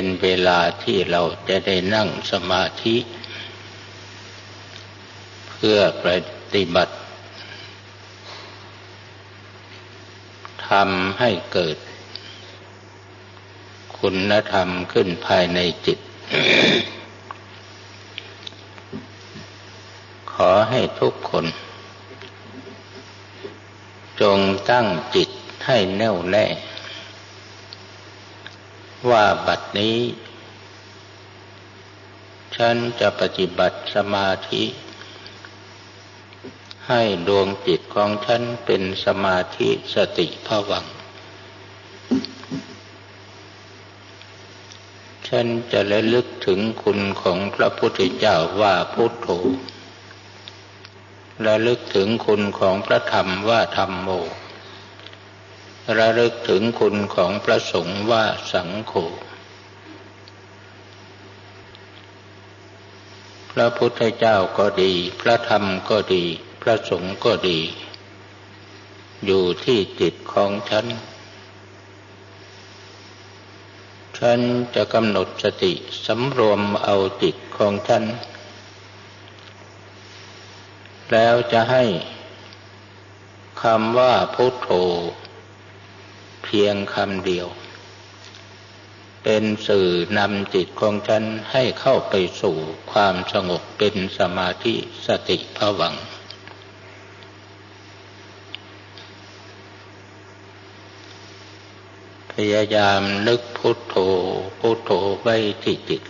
เป็นเวลาที่เราจะได้นั่งสมาธิ เพื่อปฏิบัติทำให้เกิด คุณธรรมขึ้นภายในจิต ขอให้ทุกคน จงตั้งจิตให้แน่วแน่ ว่าบัดนี้ ฉันจะปฏิบัติสมาธิ ให้ดวงจิตของฉันเป็นสมาธิสติภวัง ฉันจะระลึกถึงคุณของพระพุทธเจ้าว่าพุทโธระลึกถึงคุณของพระธรรมว่าธรรมโม ระลึกถึงคุณของพระสงฆ์ว่าสังโฆพระพุทธเจ้าก็ดี พระธรรมก็ดี พระสงฆ์ก็ดี อยู่ที่จิตของฉัน ฉันจะกำหนดสติสำรวมเอาจิตของฉัน แล้วจะให้คำว่าพุทโธ เพียงคำเดียว เป็นสื่อนำจิตของฉันให้เข้าไปสู่ความสงบเป็นสมาธิสติภวังพยายามนึกพุทโธพุทโธไว้ที่จิต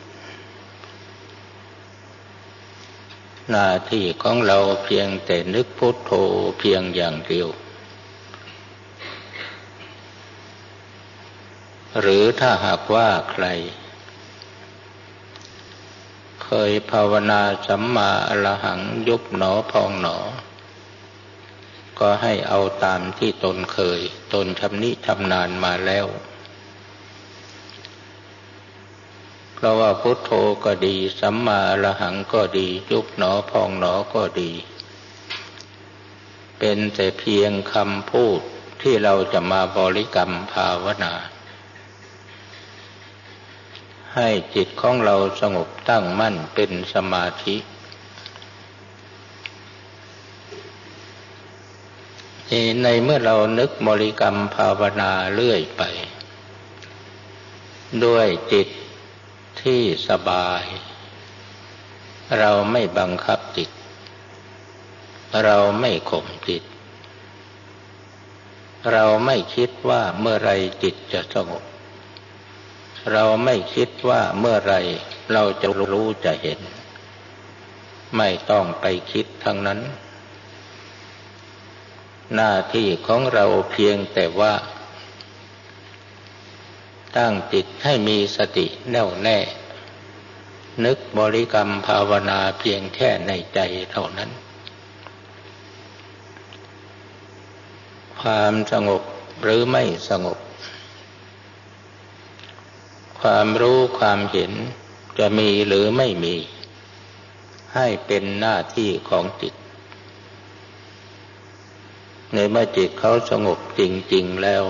หน้าที่ของเราเพียงแต่นึกพุทโธเพียงอย่างเดียว หรือถ้าหากว่าใคร เคยภาวนาสัมมาอรหังยุบหนอพองหนอ ก็ให้เอาตามที่ตนเคย ตนทำนิทำนานมาแล้วเพราะว่าพุทโธก็ดี สัมมาละหังก็ดี ยุบหนอพองหนอก็ดี เป็นแต่เพียงคำพูดที่เราจะมาบริกรรมภาวนา ให้จิตของเราสงบตั้งมั่นเป็นสมาธิ ในเมื่อเรานึกบริกรรมภาวนาเรื่อยไป ด้วยจิตที่สบาย เราไม่บังคับจิต เราไม่ข่มจิต เราไม่คิดว่าเมื่อไรจิตจะสงบ เราไม่คิดว่าเมื่อไรเราจะรู้จะเห็น ไม่ต้องไปคิดทั้งนั้น หน้าที่ของเราเพียงแต่ว่า ตั้งจิตให้มีสติแน่วแน่ นึกบริกรรมภาวนาเพียงแค่ในใจเท่านั้น ความสงบหรือไม่สงบ ความรู้ความเห็นจะมีหรือไม่มี ให้เป็นหน้าที่ของจิต ในเมื่อจิตเขาสงบจริง ๆ แล้ว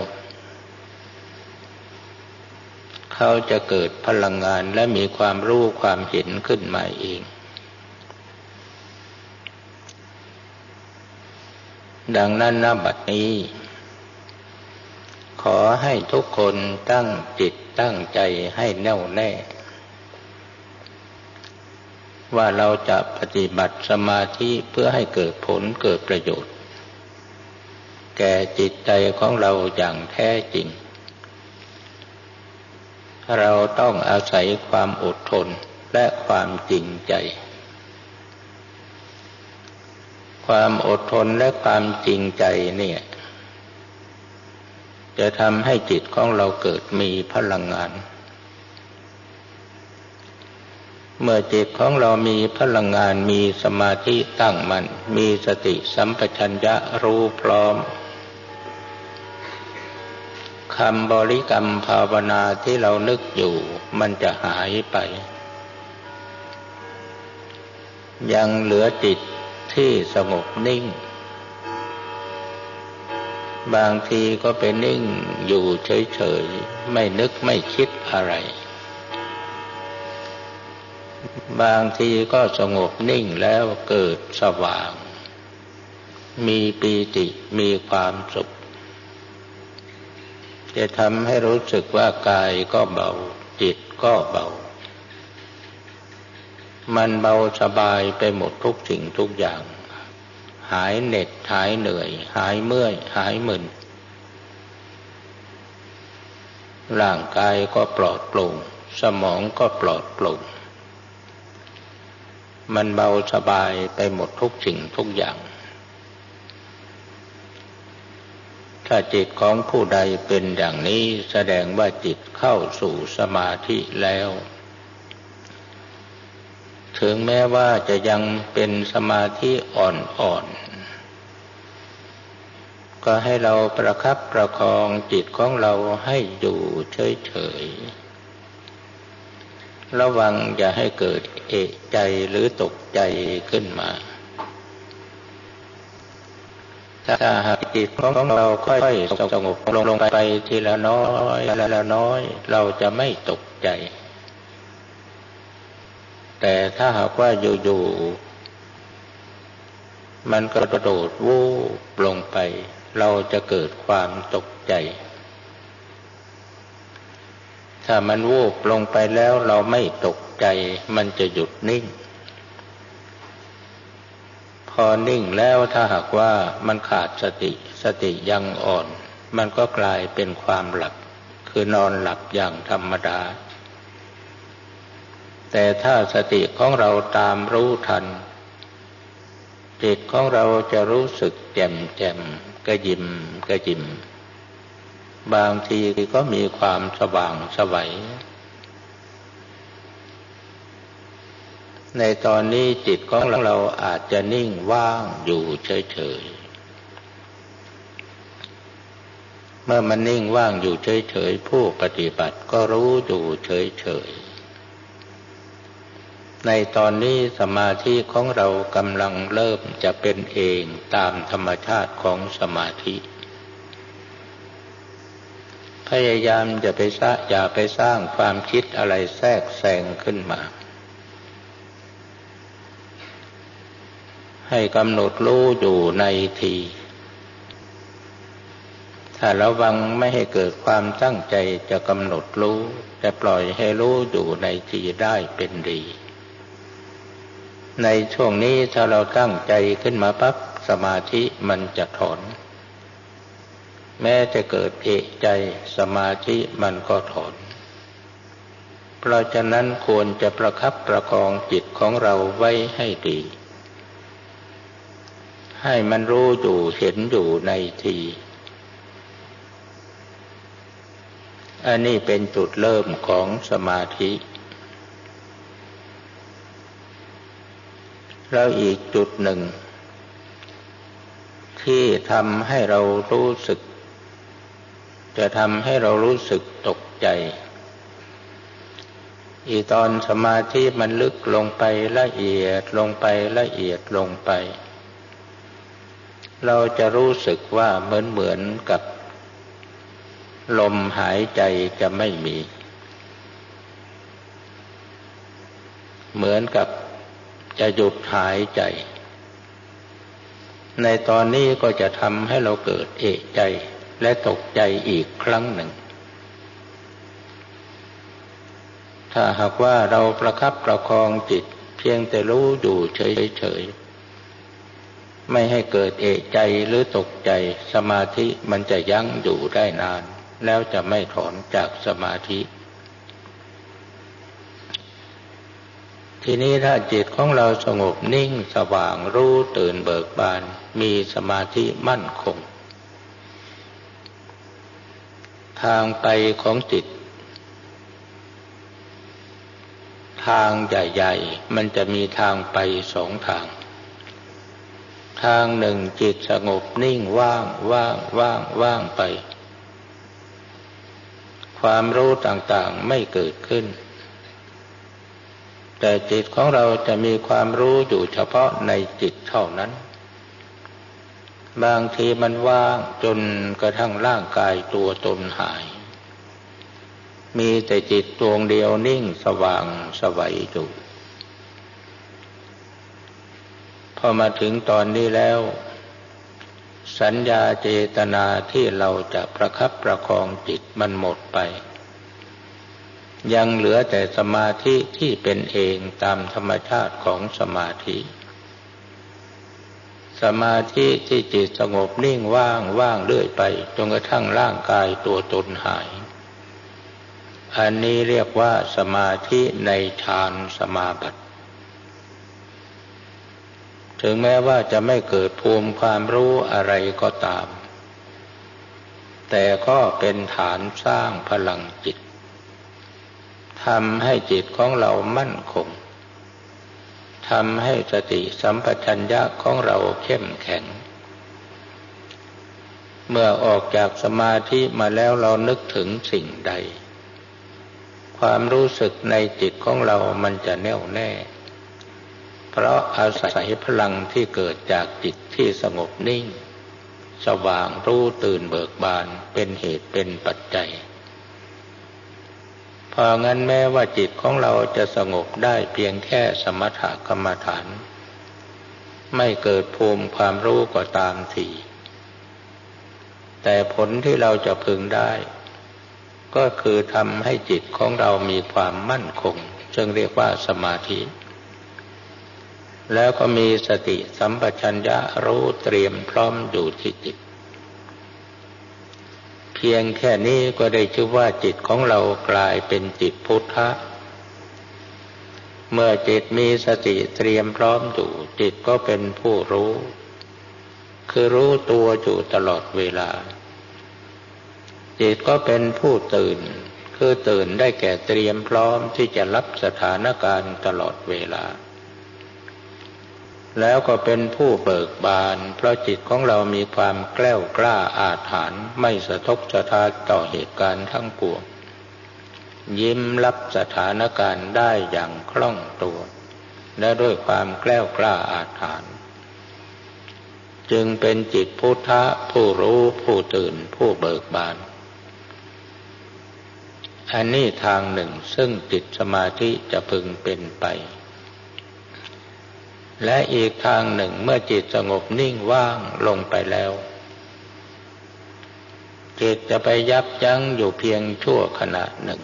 เขาจะเกิดพลังงานและมีความรู้ความเห็นขึ้นมาเองดังนั้นนบัดนี้ ขอให้ทุกคนตั้งจิตตั้งใจให้แน่วแน่ ว่าเราจะปฏิบัติสมาธิเพื่อให้เกิดผลเกิดประโยชน์ แก่จิตใจของเราอย่างแท้จริง เราต้องอาศัยความอดทนและความจริงใจ ความอดทนและความจริงใจเนี่ย จะทำให้จิตของเราเกิดมีพลังงาน เมื่อจิตของเรามีพลังงานมีสมาธิตั้งมัน่นมีสติสัมปชัญญะรู้พร้อมคำบริกรรมภาวนาที่เรานึกอยู่ มันจะหายไป ยังเหลือจิตที่สงบนิ่ง บางทีก็ไปนิ่งอยู่เฉยๆ ไม่นึกไม่คิดอะไร บางทีก็สงบนิ่งแล้วเกิดสว่าง มีปีติมีความสุข จะทำให้รู้สึกว่ากายก็เบา จิตก็เบา มันเบาสบายไปหมดทุกสิ่งทุกอย่าง หายเหน็ด หายเหนื่อย หายเมื่อย หายมึน ร่างกายก็ปลอดโปร่ง สมองก็ปลอดโปร่ง มันเบาสบายไปหมดทุกสิ่งทุกอย่าง ถ้าจิตของผู้ใดเป็นอย่างนี้แสดงว่าจิตเข้าสู่สมาธิแล้ว ถึงแม้ว่าจะยังเป็นสมาธิอ่อนๆ ก็ให้เราประคับประคองจิตของเราให้อยู่เฉยๆ ระวังอย่าให้เกิดเอะใจหรือตกใจขึ้นมา ถ้าหากจิตของเราค่อยๆสงบลงไปทีละน้อย ละน้อย เราจะไม่ตกใจ แต่ถ้าหากว่าอยู่ๆมันกระโดดวูบลงไป เราจะเกิดความตกใจ ถ้ามันวูบลงไปแล้วเราไม่ตกใจ มันจะหยุดนิ่ง พอนิ่งแล้วถ้าหากว่ามันขาดสติสติยังอ่อน มันก็กลายเป็นความหลับ คือนอนหลับอย่างธรรมดา แต่ถ้าสติของเราตามรู้ทัน จิตของเราจะรู้สึกแจ่มแจ่มกระยิมกระยิม บางทีก็มีความสว่างสวัย ในตอนนี้จิตของเราอาจจะนิ่งว่างอยู่เฉยๆ เมื่อมันนิ่งว่างอยู่เฉยๆ ผู้ปฏิบัติก็รู้อยู่เฉยๆ ในตอนนี้สมาธิของเรากำลังเริ่มจะเป็นเองตามธรรมชาติของสมาธิ พยายามอย่าไปสร้างอย่าไปสร้างความคิดอะไรแทรกแซงขึ้นมา ให้กำหนดรู้อยู่ในที ถ้าระวังไม่ให้เกิดความตั้งใจจะกำหนดรู้ แต่ปล่อยให้รู้อยู่ในทีได้เป็นดี ในช่วงนี้ถ้าเราตั้งใจขึ้นมาปั๊บสมาธิมันจะถอน แม้จะเกิดเอกใจสมาธิมันก็ถอน เพราะฉะนั้นควรจะประคับประคองจิตของเราไว้ให้ดี ให้มันรู้อยู่เห็นอยู่ในทีอันนี้เป็นจุดเริ่มของสมาธิ แล้วอีกจุดหนึ่ง ที่ทำให้เรารู้สึก จะทำให้เรารู้สึกตกใจ อีตอนสมาธิมันลึกลงไปละเอียดลงไปละเอียดลงไป เราจะรู้สึกว่าเหมือนเหมือนกับ ลมหายใจจะไม่มี เหมือนกับ จะหยุดหายใจ ในตอนนี้ก็จะทำให้เราเกิดเอกใจและตกใจอีกครั้งหนึ่ง ถ้าหากว่าเราประคับประคองจิตเพียงแต่รู้อยู่เฉยๆ ไม่ให้เกิดเอกใจหรือตกใจสมาธิมันจะยั้งอยู่ได้นาน แล้วจะไม่ถอนจากสมาธิ ทีนี้ถ้าจิตของเราสงบนิ่งสว่างรู้ตื่นเบิกบาน มีสมาธิมั่นคง ทางไปของจิต ทางใหญ่ๆ มันจะมีทางไปสองทาง ทางหนึ่งจิตสงบนิ่งว่างว่างว่างว่างไป ความรู้ต่างๆไม่เกิดขึ้น แต่จิตของเราจะมีความรู้อยู่เฉพาะในจิตเท่านั้น บางทีมันว่างจนกระทั่งร่างกายตัวตนหาย มีแต่จิตดวงเดียวนิ่งสว่างสวัยอยู่พอมาถึงตอนนี้แล้ว สัญญาเจตนาที่เราจะประคับประคองจิตมันหมดไป ยังเหลือแต่สมาธิที่เป็นเองตามธรรมชาติของสมาธิ สมาธิที่จิตสงบนิ่งว่างว่างเรื่อยไปจนกระทั่งร่างกายตัวตนหาย อันนี้เรียกว่าสมาธิในฌานสมาบัติถึงแม้ว่าจะไม่เกิดภูมิความรู้อะไรก็ตาม แต่ก็เป็นฐานสร้างพลังจิต ทำให้จิตของเรามั่นคงทำให้สติสัมปชัญญะของเราเข้มแข็ง เมื่อออกจากสมาธิมาแล้วเรานึกถึงสิ่งใด ความรู้สึกในจิตของเรามันจะแน่วแน่ เพราะอาศัยพลังที่เกิดจากจิตที่สงบนิ่ง สว่างรู้ตื่นเบิกบานเป็นเหตุเป็นปัจจัย พองั้นแม้ว่าจิตของเราจะสงบได้เพียงแค่สมถกรรมฐาน ไม่เกิดภูมิความรู้ก็ตามที แต่ผลที่เราจะพึงได้ ก็คือทำให้จิตของเรามีความมั่นคงจึงเรียกว่าสมาธิ แล้วก็มีสติสัมปชัญญะรู้เตรียมพร้อมอยู่ที่จิต เพียงแค่นี้ก็ได้ชื่อว่าจิตของเรากลายเป็นจิตพุทธะ เมื่อจิตมีสติเตรียมพร้อมอยู่จิตก็เป็นผู้รู้ คือรู้ตัวอยู่ตลอดเวลา จิตก็เป็นผู้ตื่น คือตื่นได้แก่เตรียมพร้อมที่จะรับสถานการณ์ตลอดเวลา แล้วก็เป็นผู้เบิกบาน เพราะจิตของเรามีความแกล้วกล้าอาถรรพ์ไม่สะทกสะทานต่อเหตุการณ์ทั้งปวง ยิ้มรับสถานการณ์ได้อย่างคล่องตัว และด้วยความแกล้วกล้าอาถรรพ์จึงเป็นจิตพุทธะผู้รู้ผู้ตื่นผู้เบิกบาน อันนี้ทางหนึ่งซึ่งจิตสมาธิจะพึงเป็นไป และอีกทางหนึ่งเมื่อจิตสงบนิ่งว่างลงไปแล้ว จิตจะไปยับยั้งอยู่เพียงชั่วขณะหนึ่ง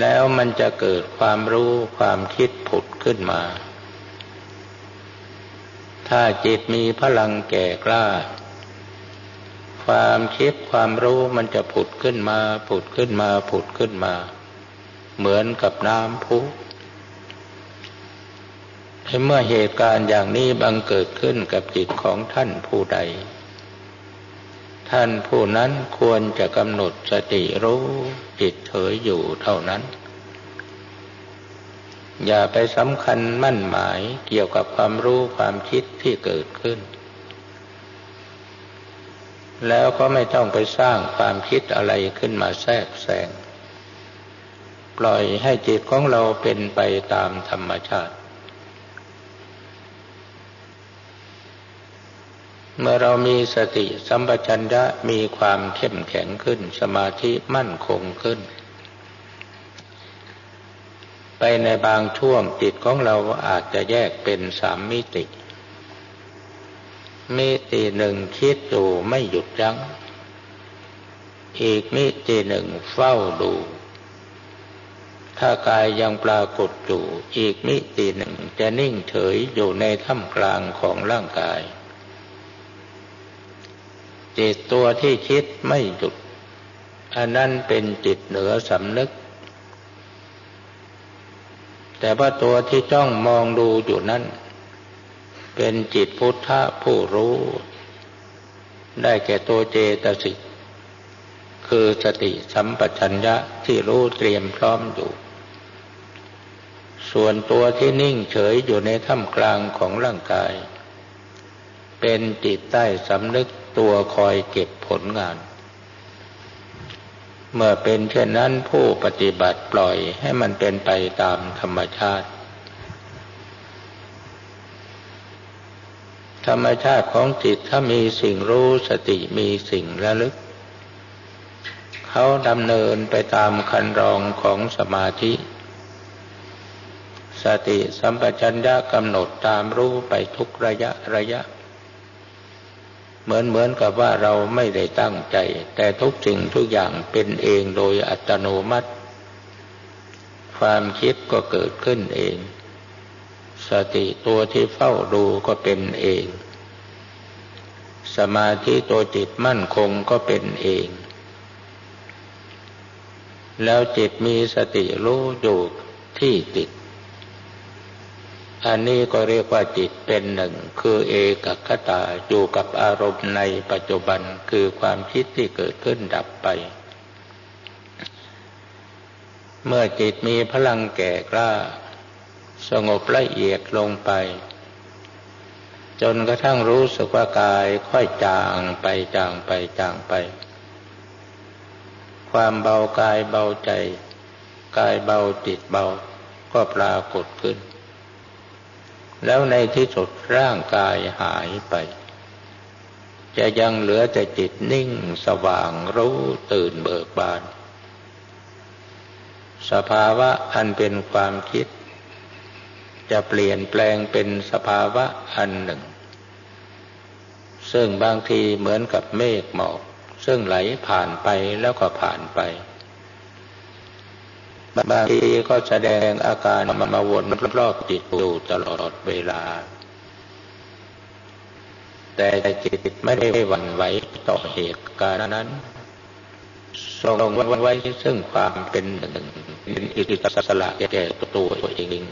แล้วมันจะเกิดความรู้ความคิดผุดขึ้นมา ถ้าจิตมีพลังแก่กล้า ความคิดความรู้มันจะผุดขึ้นมา ผุดขึ้นมา ผุดขึ้นมา เหมือนกับน้ำพุ เมื่อเหตุการณ์อย่างนี้บังเกิดขึ้นกับจิตของท่านผู้ใด ท่านผู้นั้นควรจะกำหนดสติรู้จิตเฉยอยู่เท่านั้น อย่าไปสำคัญมั่นหมายเกี่ยวกับความรู้ความคิดที่เกิดขึ้น แล้วก็ไม่ต้องไปสร้างความคิดอะไรขึ้นมาแทรกแซงปล่อยให้จิตของเราเป็นไปตามธรรมชาติ เมื่อเรามีสติสัมปชัญญะมีความเข้มแข็งขึ้น สมาธิมั่นคงขึ้น ไปในบางช่วงจิตของเราอาจจะแยกเป็นสามมิติ มิติหนึ่งคิดอยู่ไม่หยุดยัง้ง อีกมิติหนึ่งเฝ้าดู ถ้ากายยังปรากฏอยู่ อีกมิติหนึ่งจะนิ่งเฉยอยู่ในท่ามกลางของร่างกาย จิตตัวที่คิดไม่หยุด อันนั้นเป็นจิตเหนือสำนึก แต่ว่าตัวที่จ้องมองดูอยู่นั้น เป็นจิตพุทธะผู้รู้ ได้แก่ตัวเจตสิกคือสติสัมปชัญญะที่รู้เตรียมพร้อมอยู่ ส่วนตัวที่นิ่งเฉยอยู่ในท่ามกลางของร่างกาย เป็นจิตใต้สำนึกตัวคอยเก็บผลงาน เมื่อเป็นเช่นนั้นผู้ปฏิบัติปล่อยให้มันเป็นไปตามธรรมชาติ ธรรมชาติของจิตถ้ามีสิ่งรู้สติมีสิ่งระลึก เขาดำเนินไปตามคันรองของสมาธิสติสัมปชัญญะกำหนดตามรู้ไปทุกระยะระยะ เหมือนเหมือนกับว่าเราไม่ได้ตั้งใจ แต่ทุกสิ่งทุกอย่างเป็นเองโดยอัตโนมัติ ความคิดก็เกิดขึ้นเอง สติตัวที่เฝ้าดูก็เป็นเอง สมาธิตัวจิตมั่นคงก็เป็นเอง แล้วจิตมีสติรู้อยู่ที่จิต อันนี้ก็เรียกว่าจิตเป็นหนึ่ง คือเอกคตาอยู่กับอารมณ์ในปัจจุบันคือความคิดที่เกิดขึ้นดับไป เมื่อจิตมีพลังแก่กล้า สงบละเอียดลงไป จนกระทั่งรู้สึกว่ากายค่อยจางไปจางไปจางไป ความเบากายเบาใจ กายเบาจิตเบาก็ปรากฏขึ้น แล้วในที่สุดร่างกายหายไป จะยังเหลือแต่จิตนิ่งสว่างรู้ตื่นเบิกบาน สภาวะอันเป็นความคิด จะเปลี่ยนแปลงเป็นสภาวะอันหนึ่ง ซึ่งบางทีเหมือนกับเมฆหมอก ซึ่งไหลผ่านไปแล้วก็ผ่านไป บางทีก็แสดงอาการมามาวนรอบจิตอยู่ตลอดเวลา แต่จิตไม่ได้หวั่นไหวต่อเหตุการณ์นั้นทรงไว้ซึ่งความเป็นหนึ่งเป็นอิสระแก่ตัวเอง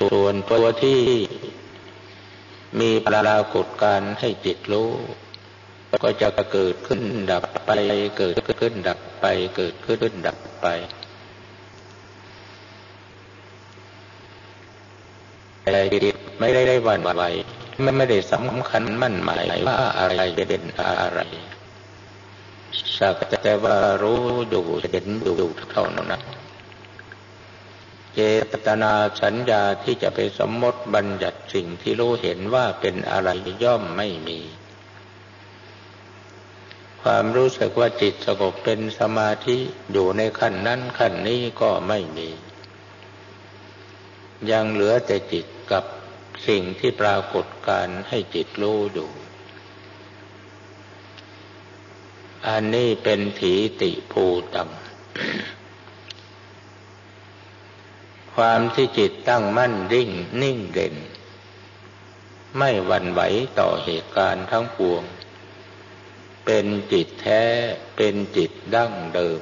ส่วนตัวที่มีปรากฏการให้จิตรู้ ก็จะเกิดขึ้นดับไปเกิดขึ้นดับไปเกิดขึ้นดับไปแต่จิตไม่ได้ได้วันไหวไม่ไม่ได้สำคัญมั่นหมายว่าอะไรเป็นอะไรสักแต่ว่ารู้อยู่เห็นอยู่เท่านั้นเจตนาสัญญาที่จะไปสมมติบัญญัติสิ่งที่รู้เห็นว่าเป็นอะไรย่อมไม่มี ความรู้สึกว่าจิตสงบเป็นสมาธิอยู่ในขั้นนั้นขั้นนี้ก็ไม่มี ยังเหลือแต่จิตกับสิ่งที่ปรากฏการให้จิตรู้อยู่อันนี้เป็นถีติภูตัง ความที่จิตตั้งมั่นริ่งนิ่งเด่น ไม่หวั่นไหวต่อเหตุการณ์ทั้งปวง เป็นจิตแท้เป็นจิตดั้งเดิม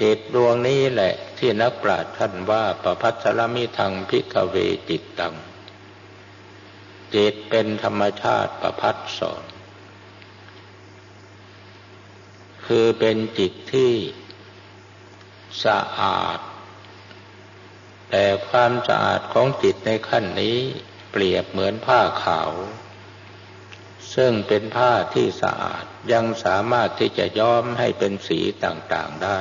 จิตดวงนี้แหละ ที่นักปราชญ์ท่านว่าประพัสรมิทางพิกเวจิตตัง จิตเป็นธรรมชาติประพัดสอน คือเป็นจิตที่สะอาด แต่ความสะอาดของจิตในขั้นนี้เปรียบเหมือนผ้าขาว ซึ่งเป็นผ้าที่สะอาดยังสามารถที่จะย้อมให้เป็นสีต่างๆได้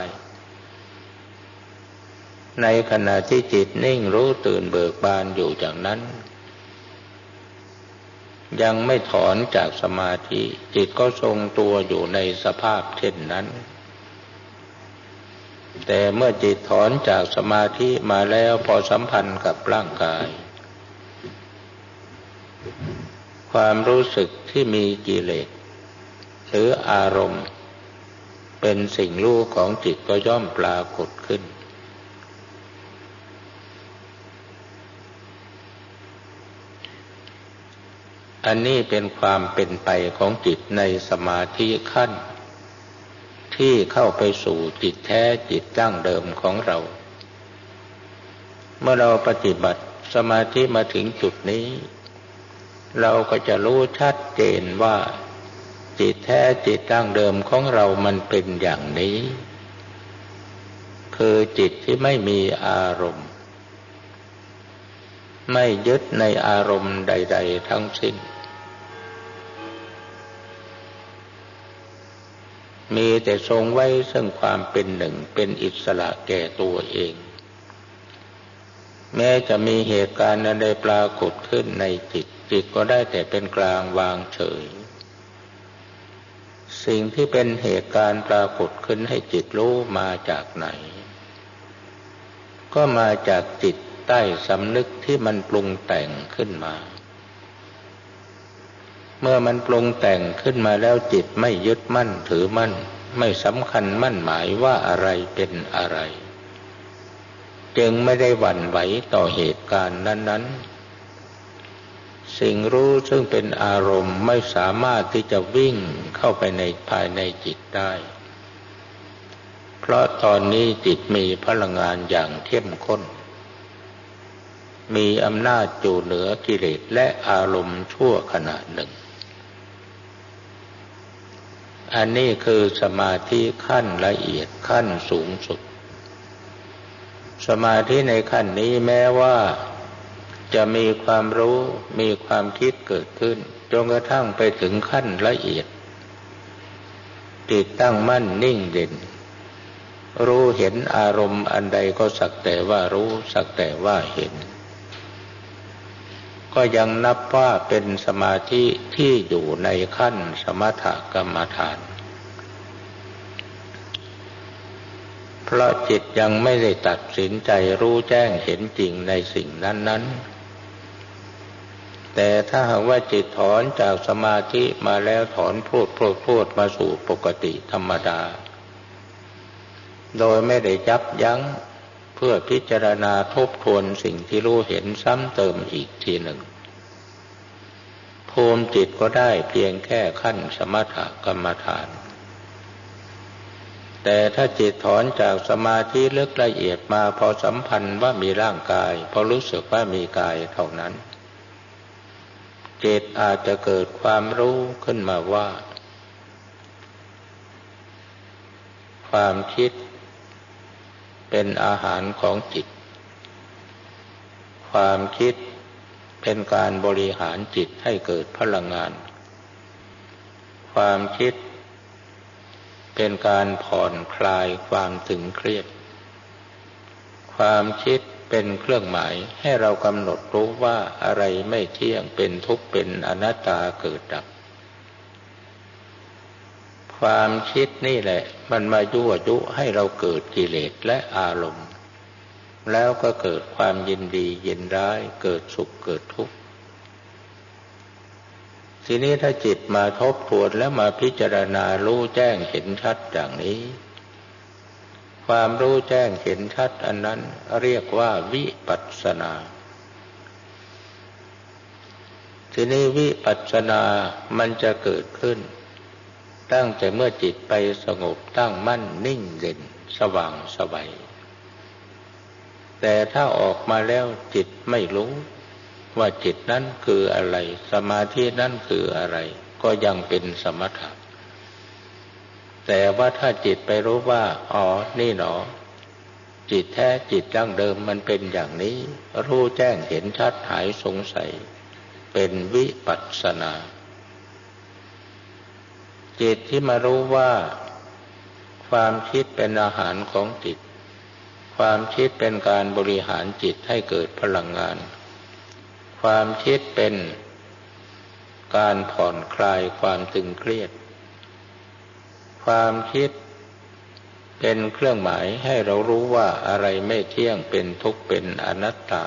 ในขณะที่จิตนิ่งรู้ตื่นเบิกบานอยู่จากนั้น ยังไม่ถอนจากสมาธิ จิตก็ทรงตัวอยู่ในสภาพเช่นนั้น แต่เมื่อจิตถอนจากสมาธิมาแล้วพอสัมพันธ์กับร่างกาย ความรู้สึกที่มีกิเลสหรืออารมณ์ เป็นสิ่งรู้ของจิตก็ย่อมปรากฏขึ้น อันนี้เป็นความเป็นไปของจิตในสมาธิขั้น ที่เข้าไปสู่จิตแท้จิตตั้งเดิมของเรา เมื่อเราปฏิบัติสมาธิมาถึงจุดนี้ เราก็จะรู้ชัดเจนว่า จิตแท้จิตตั้งเดิมของเรามันเป็นอย่างนี้ คือจิตที่ไม่มีอารมณ์ ไม่ยึดในอารมณ์ใด ๆ ทั้งสิ้น มีแต่ทรงไว้ซึ่งความเป็นหนึ่งเป็นอิสระแก่ตัวเอง แม้จะมีเหตุการณ์ใดปรากฏขึ้นในจิต จิตก็ได้แต่เป็นกลางวางเฉย สิ่งที่เป็นเหตุการณ์ปรากฏขึ้นให้จิตรู้มาจากไหน ก็มาจากจิตใต้สำนึกที่มันปรุงแต่งขึ้นมา เมื่อมันปรุงแต่งขึ้นมาแล้วจิตไม่ยึดมั่นถือมั่น ไม่สำคัญมั่นหมายว่าอะไรเป็นอะไร จึงไม่ได้หวั่นไหวต่อเหตุการณ์นั้น ๆ สิ่งรู้ซึ่งเป็นอารมณ์ไม่สามารถที่จะวิ่งเข้าไปในภายในจิตได้ เพราะตอนนี้จิตมีพลังงานอย่างเข้มข้น มีอำนาจจูเหนือกิเลสและอารมณ์ชั่วขณะหนึ่งอันนี้คือสมาธิขั้นละเอียดขั้นสูงสุด สมาธิในขั้นนี้แม้ว่าจะมีความรู้มีความคิดเกิดขึ้นจนกระทั่งไปถึงขั้นละเอียดติดตั้งมั่นนิ่งเด่น รู้เห็นอารมณ์อันใดก็สักแต่ว่ารู้สักแต่ว่าเห็น ก็ยังนับว่าเป็นสมาธิที่อยู่ในขั้นสมถกรรมฐาน เพราะจิตยังไม่ได้ตัดสินใจรู้แจ้งเห็นจริงในสิ่งนั้น ๆ แต่ถ้าหากว่าจิตถอนจากสมาธิมาแล้วถอนพูดพูดพูดมาสู่ปกติธรรมดา โดยไม่ได้ยับยั้งเพื่อพิจารณาทบทวนสิ่งที่รู้เห็นซ้ำเติมอีกทีหนึ่งภูมิจิตก็ได้เพียงแค่ขั้นสมถกรรมฐาน แต่ถ้าจิตถอนจากสมาธิลึกละเอียดมาพอสัมพันธ์ว่ามีร่างกาย พอรู้สึกว่ามีกายเท่านั้น จิตอาจจะเกิดความรู้ขึ้นมาว่า ความคิดเป็นอาหารของจิต ความคิดเป็นการบริหารจิตให้เกิดพลังงาน ความคิด เป็นการผ่อนคลายความถึงเครียด ความคิดเป็นเครื่องหมายให้เรากำหนดรู้ว่าอะไรไม่เที่ยงเป็นทุกข์เป็นอนัตตาเกิดดับ ความคิดนี่แหละ มันมายั่วยุให้เราเกิดกิเลสและอารมณ์ แล้วก็เกิดความยินดียินร้ายเกิดสุขเกิดทุกข์ ทีนี้ถ้าจิตมาทบทวนแล้วมาพิจารณารู้แจ้งเห็นชัดอย่างนี้ ความรู้แจ้งเห็นชัดอันนั้นเรียกว่าวิปัสสนา ทีนี้วิปัสสนามันจะเกิดขึ้น ตั้งแต่เมื่อจิตไปสงบตั้งมั่นนิ่งเด่นสว่างสบายแต่ถ้าออกมาแล้วจิตไม่รู้ ว่าจิตนั้นคืออะไร สมาธินั้นคืออะไร ก็ยังเป็นสมถะแต่ว่าถ้าจิตไปรู้ว่า อ๋อ นี่หนอ จิตแท้จิตดั้งเดิมมันเป็นอย่างนี้ รู้แจ้งเห็นชัดหายสงสัย เป็นวิปัสสนา จิตที่มารู้ว่า ความคิดเป็นอาหารของจิต ความคิดเป็นการบริหารจิตให้เกิดพลังงาน ความคิดเป็นการผ่อนคลายความตึงเครียด ความคิดเป็นเครื่องหมายให้เรารู้ว่าอะไรไม่เที่ยงเป็นทุกข์เป็นอนัตตา